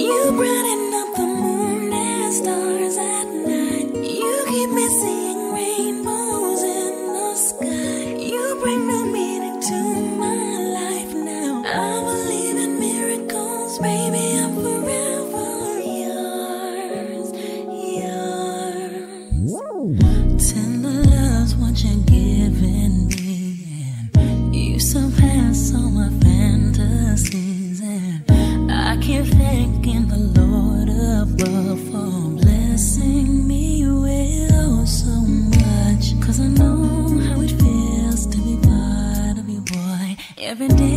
You brighten up the moon and stars at night. You keep me seeing rainbows in the sky. You bring new meaning to my life now. I believe in miracles, baby. I'm. seven days.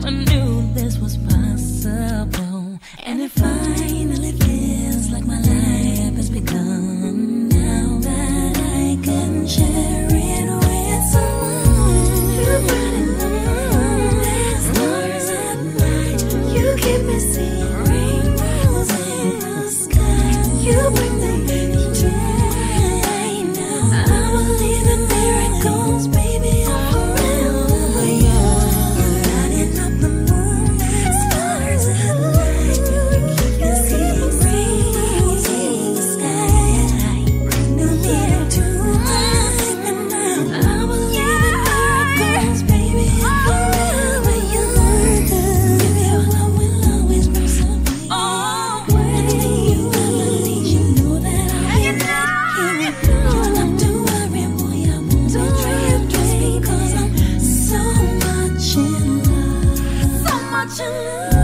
never knew this was. you love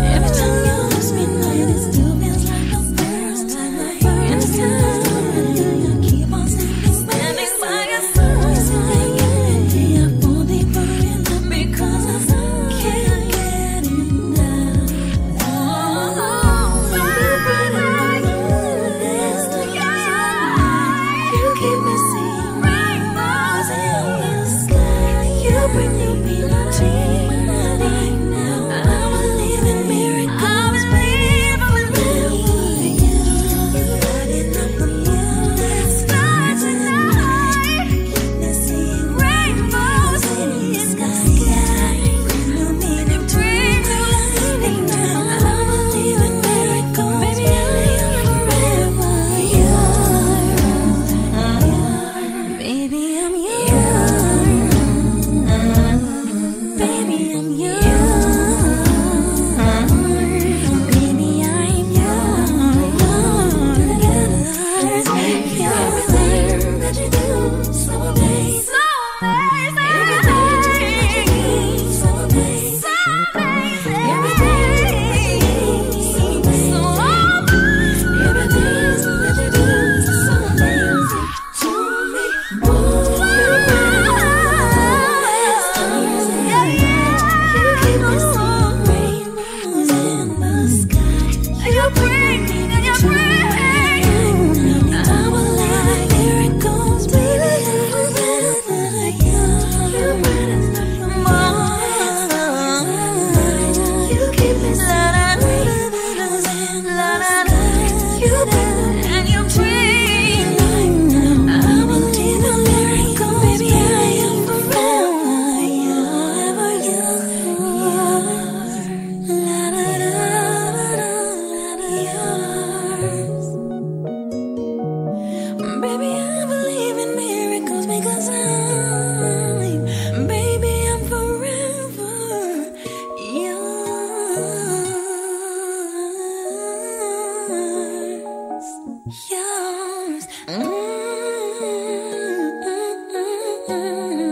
baby, I'm mm-hmm.